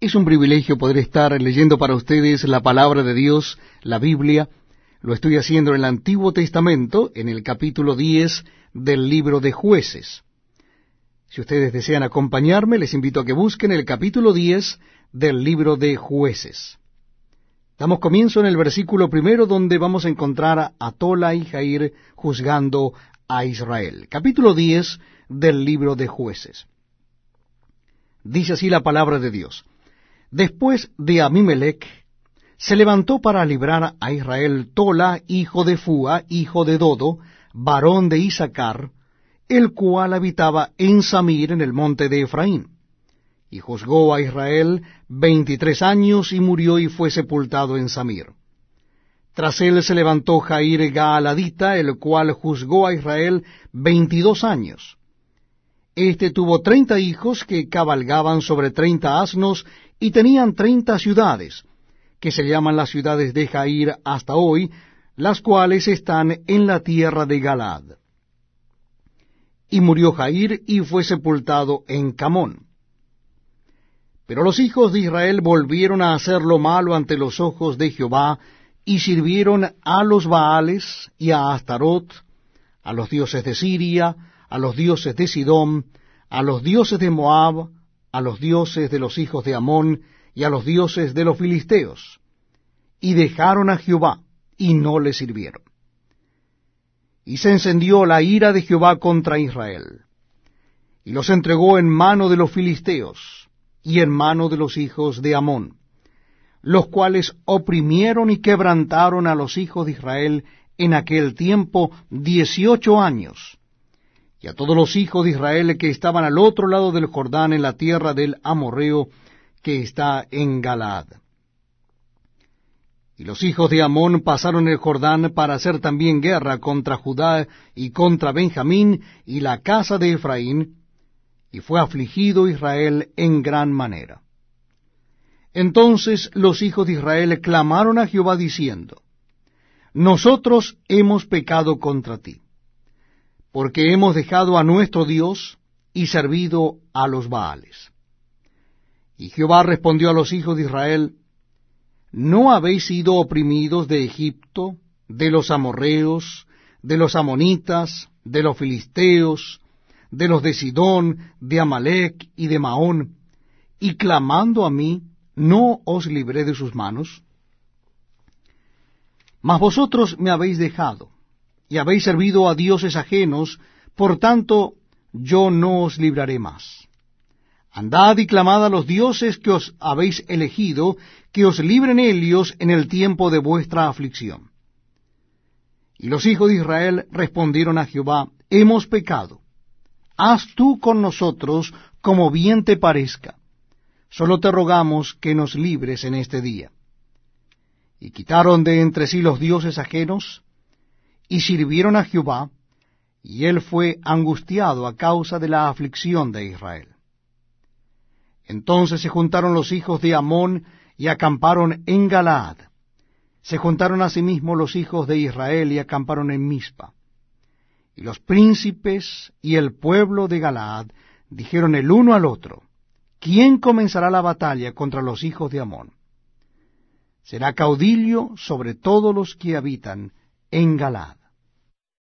Es un privilegio poder estar leyendo para ustedes la palabra de Dios, la Biblia. Lo estoy haciendo en el Antiguo Testamento, en el capítulo 10 del libro de jueces. Si ustedes desean acompañarme, les invito a que busquen el capítulo 10 del libro de jueces. Damos comienzo en el versículo primero donde vamos a encontrar a Tola y Jair juzgando a Israel. Capítulo 10 del libro de jueces. Dice así la palabra de Dios. Después de Amimelech, se levantó para librar a Israel Tola, hijo de Fua, hijo de Dodo, varón de Isaacar, el cual habitaba en Samir, en el monte de Efraín. Y juzgó a Israel veintitrés años, y murió y fue sepultado en Samir. Tras él se levantó Jair Gaaladita, el cual juzgó a Israel veintidós años. Este tuvo treinta hijos que cabalgaban sobre treinta asnos y tenían treinta ciudades, que se llaman las ciudades de Jair hasta hoy, las cuales están en la tierra de Galad. Y murió Jair y fue sepultado en Camón. Pero los hijos de Israel volvieron a hacer lo malo ante los ojos de Jehová, y sirvieron a los Baales y a Astarot, a los dioses de Siria, a los dioses de Sidón, a los dioses de Moab, a los dioses de los hijos de Amón y a los dioses de los filisteos, y dejaron a Jehová, y no le sirvieron. Y se encendió la ira de Jehová contra Israel, y los entregó en mano de los filisteos, y en mano de los hijos de Amón, los cuales oprimieron y quebrantaron a los hijos de Israel en aquel tiempo dieciocho años, y a todos los hijos de Israel que estaban al otro lado del Jordán en la tierra del Amorreo que está en Galaad. Y los hijos de Amón pasaron el Jordán para hacer también guerra contra Judá y contra Benjamín y la casa de Efraín, y fue afligido Israel en gran manera. Entonces los hijos de Israel clamaron a Jehová diciendo, Nosotros hemos pecado contra ti porque hemos dejado a nuestro Dios y servido a los Baales. Y Jehová respondió a los hijos de Israel, ¿No habéis sido oprimidos de Egipto, de los amorreos, de los amonitas, de los filisteos, de los de Sidón, de Amalec y de Maón, y clamando a mí, no os libré de sus manos? Mas vosotros me habéis dejado, y habéis servido a dioses ajenos, por tanto yo no os libraré más. Andad y clamad a los dioses que os habéis elegido, que os libren ellos en el tiempo de vuestra aflicción. Y los hijos de Israel respondieron a Jehová, Hemos pecado. Haz tú con nosotros como bien te parezca. Solo te rogamos que nos libres en este día. Y quitaron de entre sí los dioses ajenos, y sirvieron a Jehová, y él fue angustiado a causa de la aflicción de Israel. Entonces se juntaron los hijos de Amón y acamparon en Galaad. Se juntaron asimismo los hijos de Israel y acamparon en Mizpa. Y los príncipes y el pueblo de Galaad dijeron el uno al otro, ¿quién comenzará la batalla contra los hijos de Amón? Será caudillo sobre todos los que habitan en Galaad.